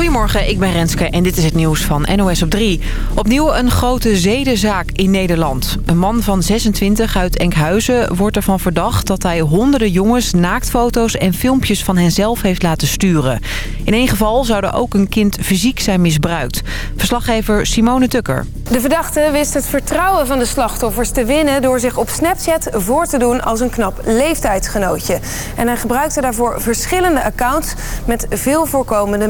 Goedemorgen, ik ben Renske en dit is het nieuws van NOS op 3. Opnieuw een grote zedenzaak in Nederland. Een man van 26 uit Enkhuizen wordt ervan verdacht... dat hij honderden jongens naaktfoto's en filmpjes van henzelf heeft laten sturen. In één geval zou er ook een kind fysiek zijn misbruikt. Verslaggever Simone Tukker. De verdachte wist het vertrouwen van de slachtoffers te winnen... door zich op Snapchat voor te doen als een knap leeftijdsgenootje. En hij gebruikte daarvoor verschillende accounts... met veel voorkomende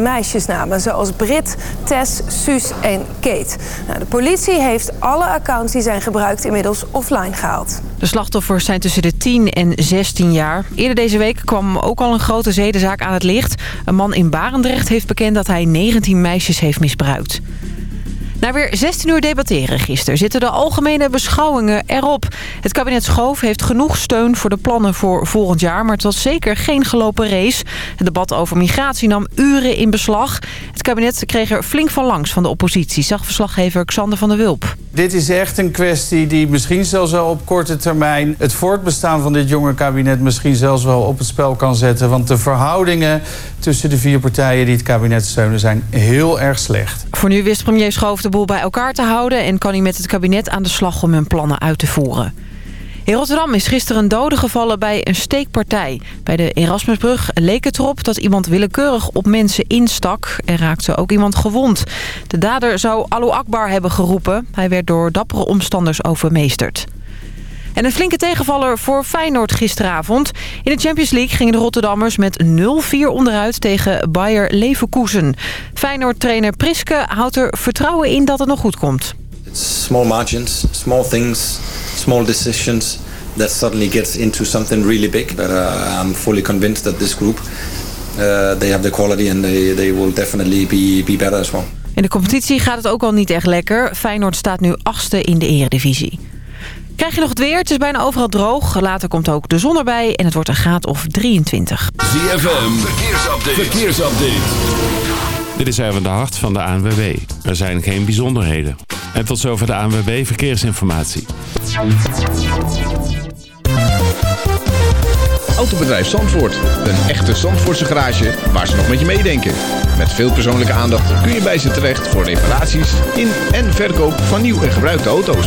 meisjesnamen... zoals Brit, Tess, Suus en Kate. Nou, de politie heeft alle accounts die zijn gebruikt inmiddels offline gehaald. De slachtoffers zijn tussen de 10 en 16 jaar. Eerder deze week kwam ook al een grote zedenzaak aan het licht. Een man in Barendrecht heeft bekend dat hij 19 meisjes heeft misbruikt. Na weer 16 uur debatteren gisteren zitten de algemene beschouwingen erop. Het kabinet Schoof heeft genoeg steun voor de plannen voor volgend jaar... maar het was zeker geen gelopen race. Het debat over migratie nam uren in beslag. Het kabinet kreeg er flink van langs van de oppositie... zag verslaggever Xander van der Wulp. Dit is echt een kwestie die misschien zelfs wel op korte termijn... het voortbestaan van dit jonge kabinet misschien zelfs wel op het spel kan zetten. Want de verhoudingen tussen de vier partijen die het kabinet steunen... zijn heel erg slecht. Voor nu wist premier Schoof de boel bij elkaar te houden... en kan hij met het kabinet aan de slag om hun plannen uit te voeren. In Rotterdam is gisteren een dode gevallen bij een steekpartij. Bij de Erasmusbrug leek het erop dat iemand willekeurig op mensen instak. Er raakte ook iemand gewond. De dader zou Allahu Akbar hebben geroepen. Hij werd door dappere omstanders overmeesterd. En een flinke tegenvaller voor Feyenoord gisteravond. In de Champions League gingen de Rotterdammers met 0-4 onderuit tegen Bayer Leverkusen. Feyenoord-trainer Priske houdt er vertrouwen in dat het nog goed komt. It's small margins, small things, small decisions that suddenly gets into something really big. But uh, I'm fully convinced that this group, uh, they have the quality and they, they will definitely be, be better as well. In de competitie gaat het ook al niet echt lekker. Feyenoord staat nu achtste in de eredivisie. Krijg je nog het weer? Het is bijna overal droog. Later komt ook de zon erbij en het wordt een graad of 23. ZFM, verkeersupdate. verkeersupdate. Dit is even de hart van de ANWB. Er zijn geen bijzonderheden. En tot zover de ANWB Verkeersinformatie. Autobedrijf Zandvoort. Een echte Zandvoortse garage waar ze nog met je meedenken. Met veel persoonlijke aandacht kun je bij ze terecht voor reparaties in en verkoop van nieuw en gebruikte auto's.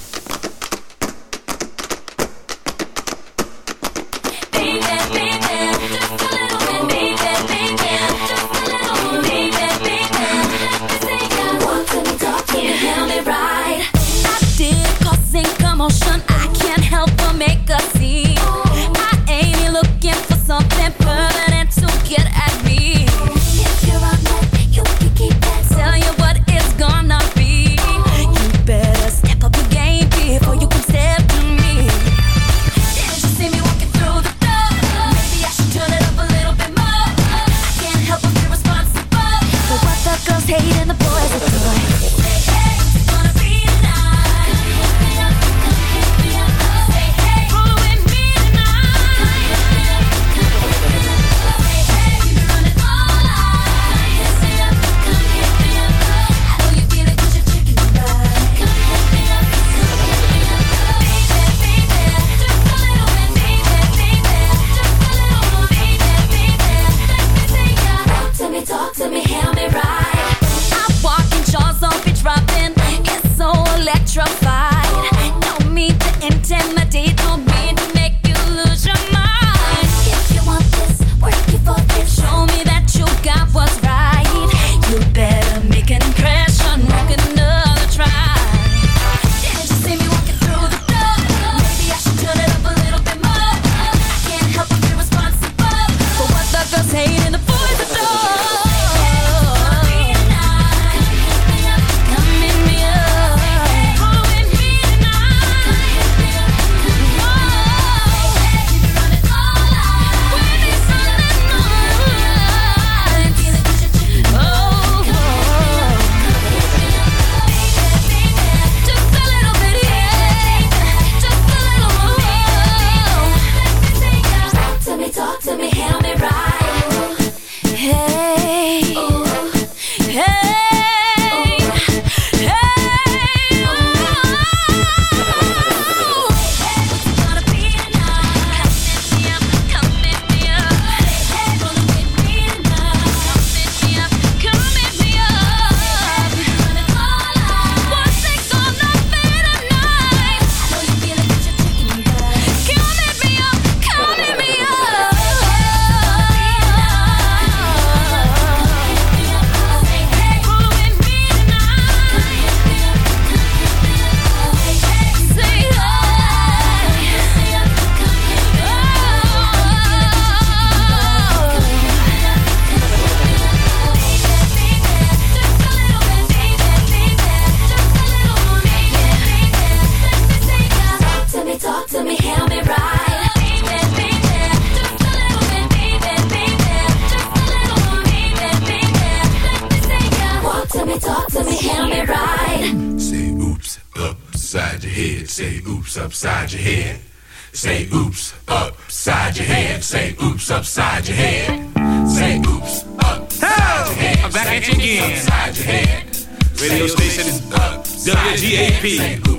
P.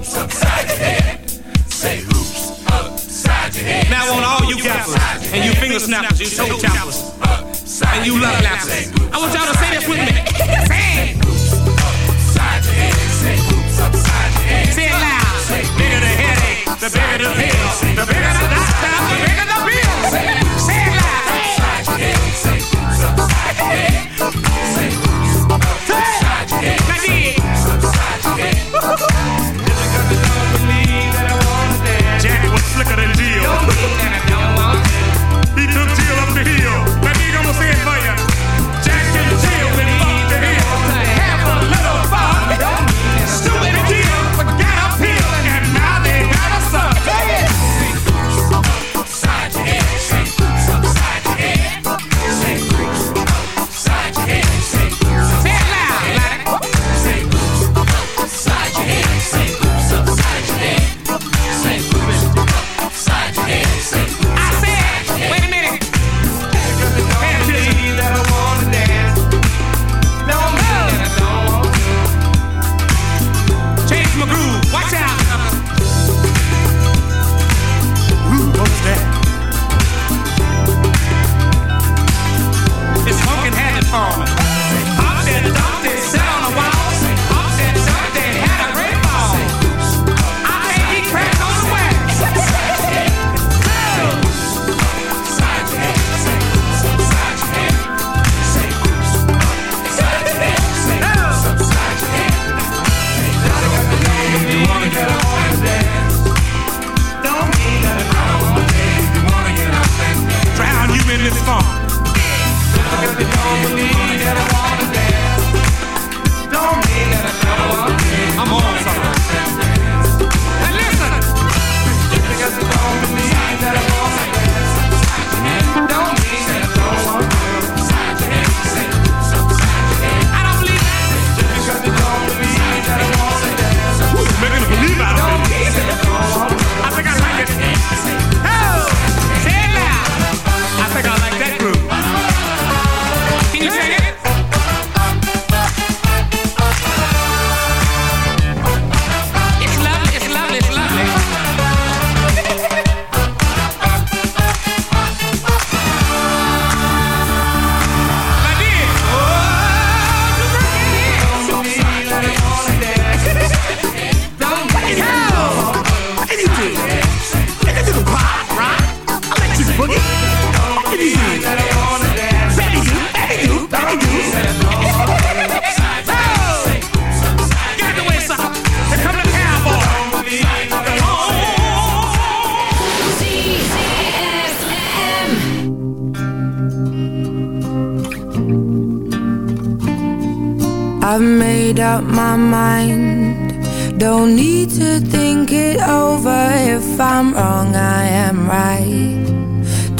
I've made up my mind. Don't need to think it over. If I'm wrong, I am right.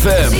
ZFM.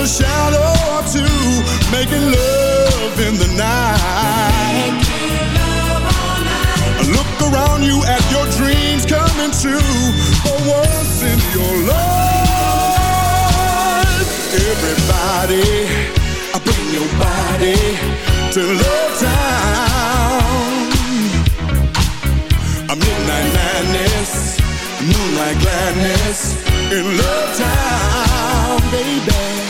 A shadow or two Making love in the night night. Look around you at your dreams coming true For once in your life Everybody, I bring your body to Love Town A midnight madness, moonlight gladness in Love Town, baby.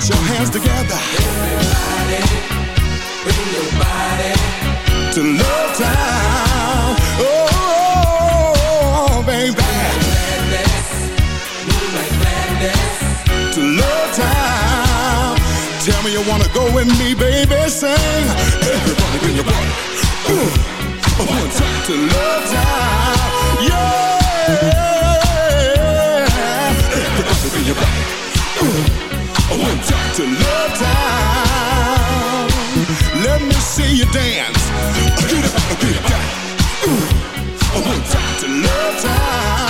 Put your hands together. Everybody, bring your body to Love Town. Oh, oh, baby. To Love Town. Tell me you wanna go with me, baby. Sing. Everybody bring your body. Ooh. One time to Love Town. Yeah. To Love Town. Let me see you dance. Get up, get down. Ooh. One time to Love Town.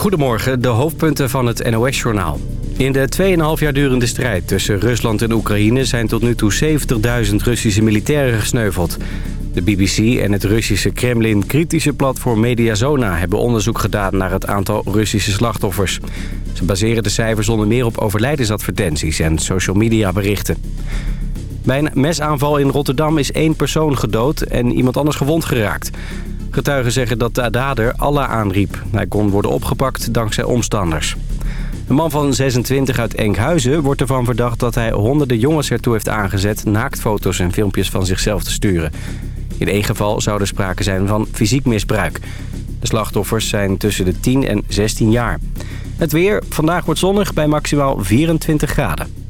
Goedemorgen, de hoofdpunten van het NOS-journaal. In de 2,5 jaar durende strijd tussen Rusland en Oekraïne... zijn tot nu toe 70.000 Russische militairen gesneuveld. De BBC en het Russische Kremlin-kritische platform Mediazona... hebben onderzoek gedaan naar het aantal Russische slachtoffers. Ze baseren de cijfers onder meer op overlijdensadvertenties en social media berichten. Bij een mesaanval in Rotterdam is één persoon gedood en iemand anders gewond geraakt. Getuigen zeggen dat de dader Allah aanriep. Hij kon worden opgepakt dankzij omstanders. Een man van 26 uit Enkhuizen wordt ervan verdacht dat hij honderden jongens ertoe heeft aangezet... naaktfoto's en filmpjes van zichzelf te sturen. In één geval zou er sprake zijn van fysiek misbruik. De slachtoffers zijn tussen de 10 en 16 jaar. Het weer, vandaag wordt zonnig bij maximaal 24 graden.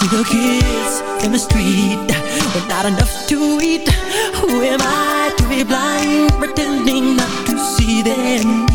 See the kids in the street with not enough to eat. Who am I to be blind, pretending not to see their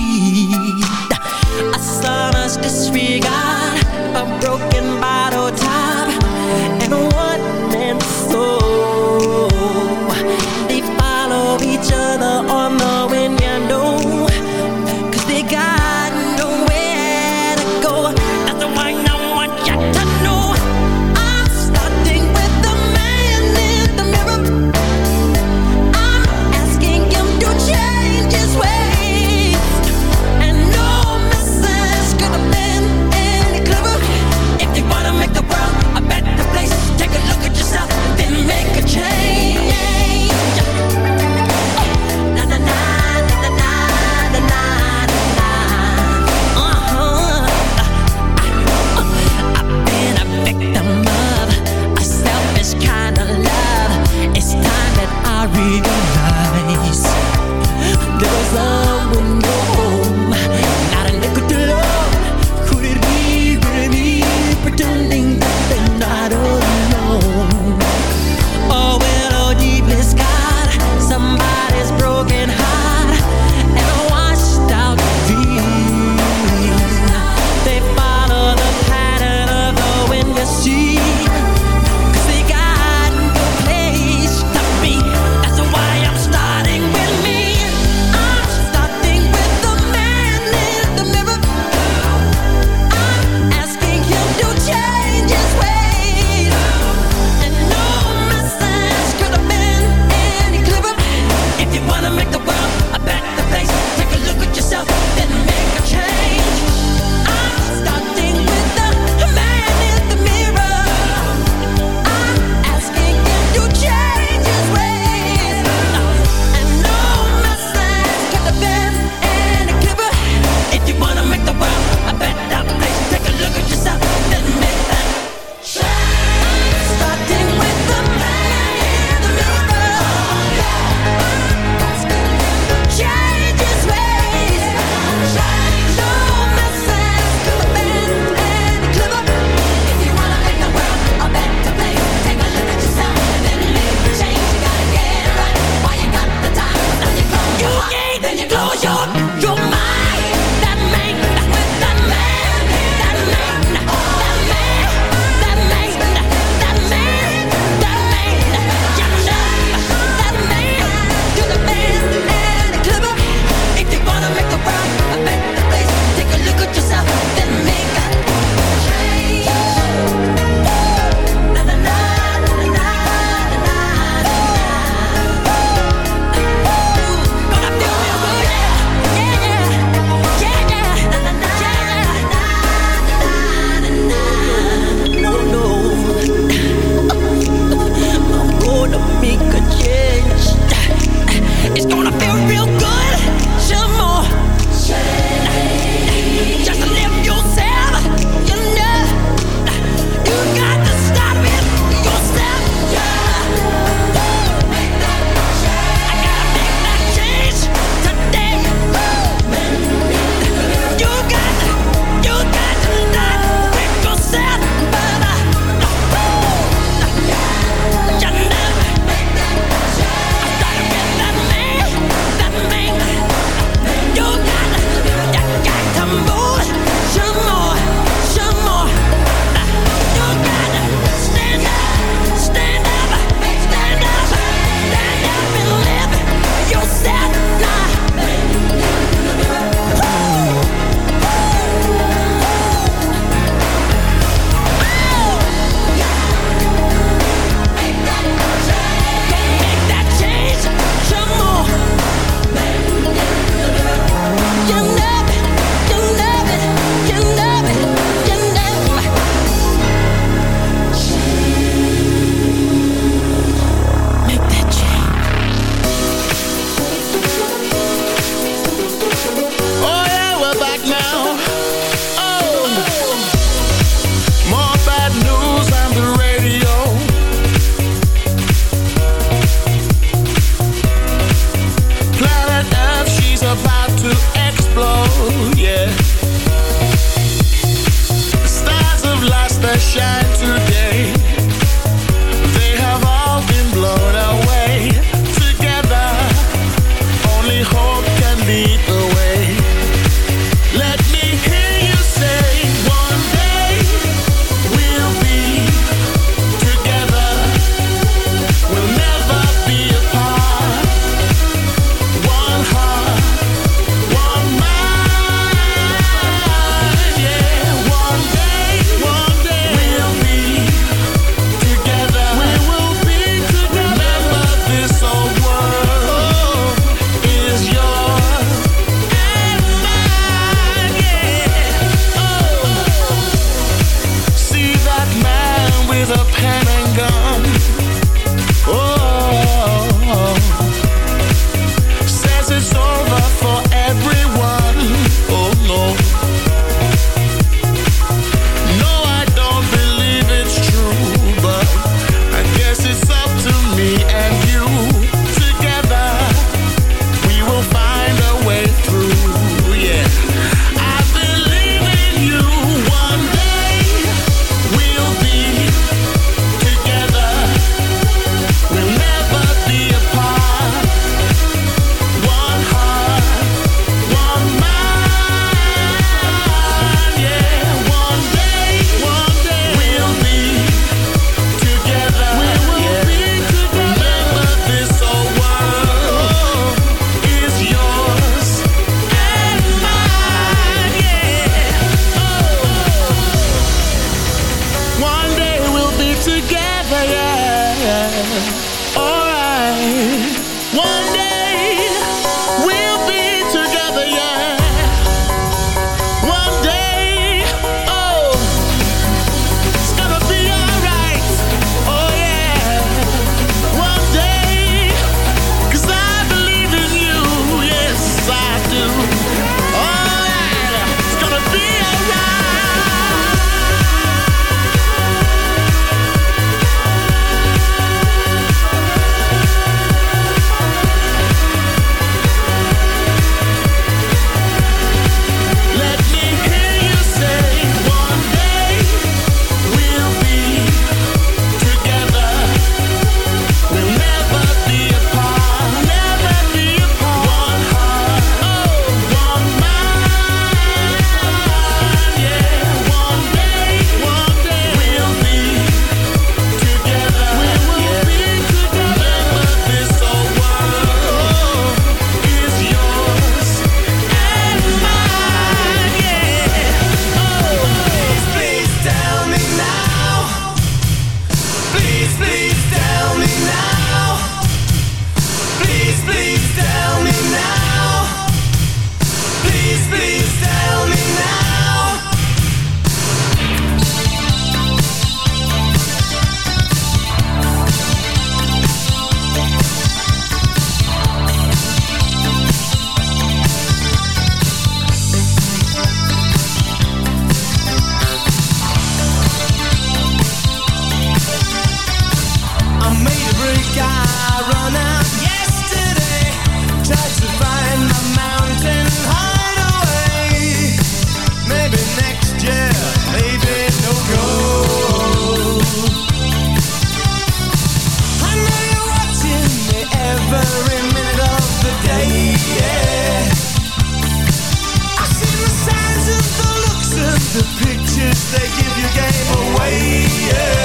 the pictures, they give your game away, yeah.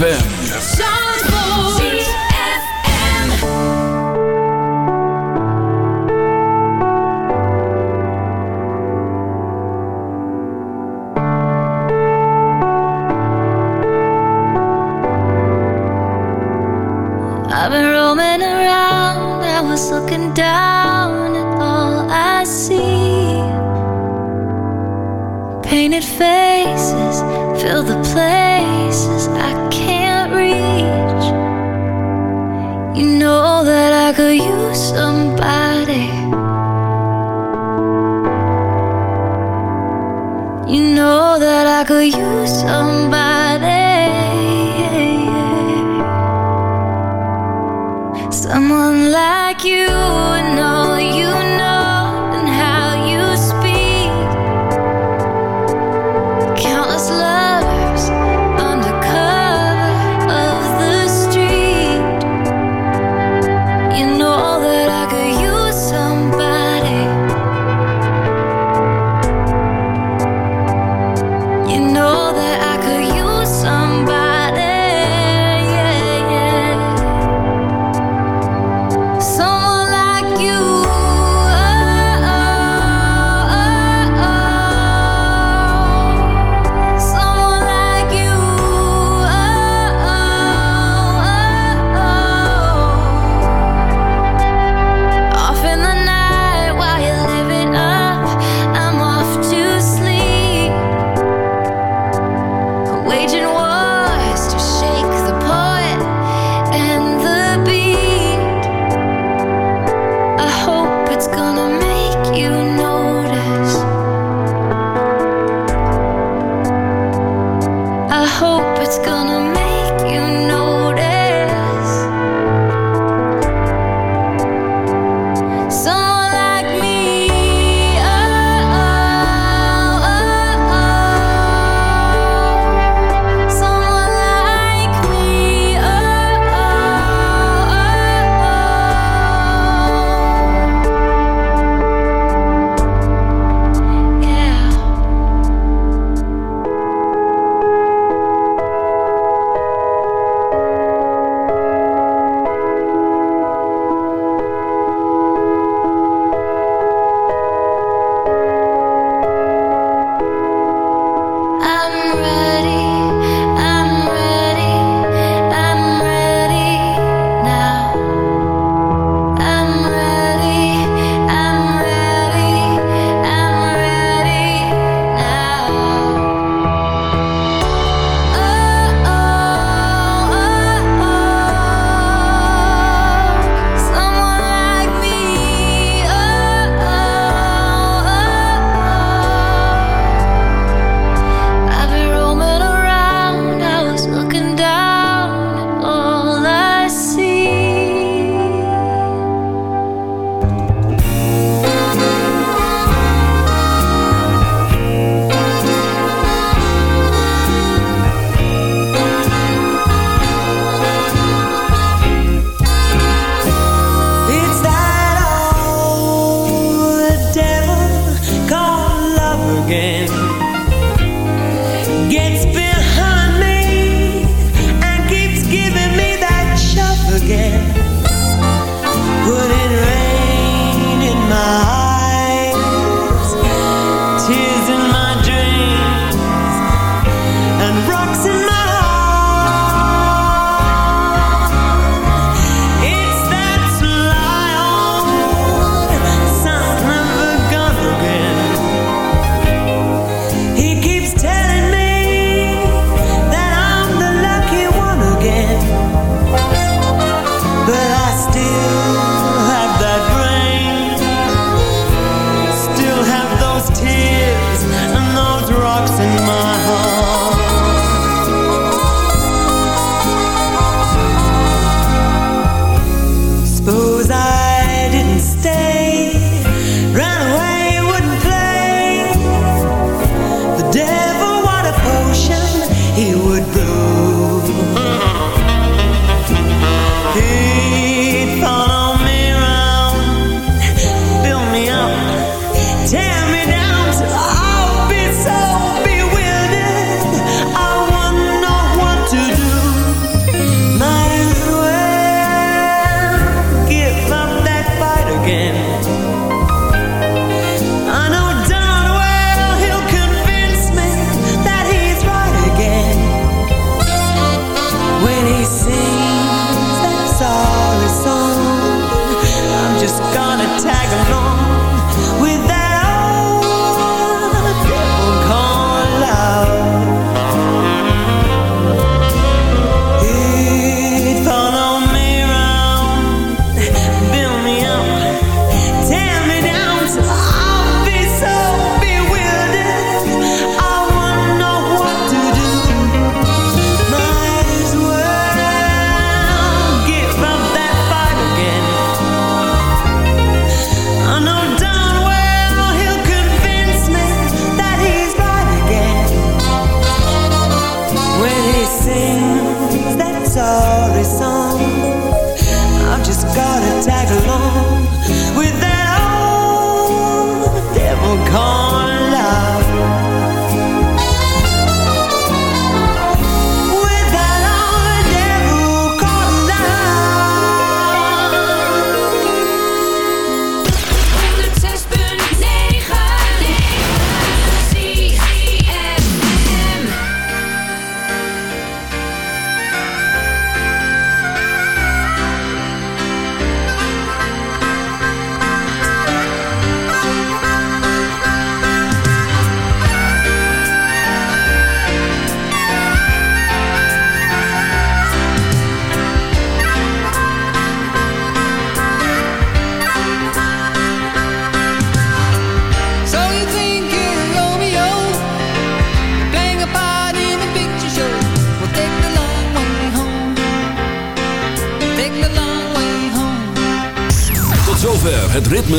ZFM.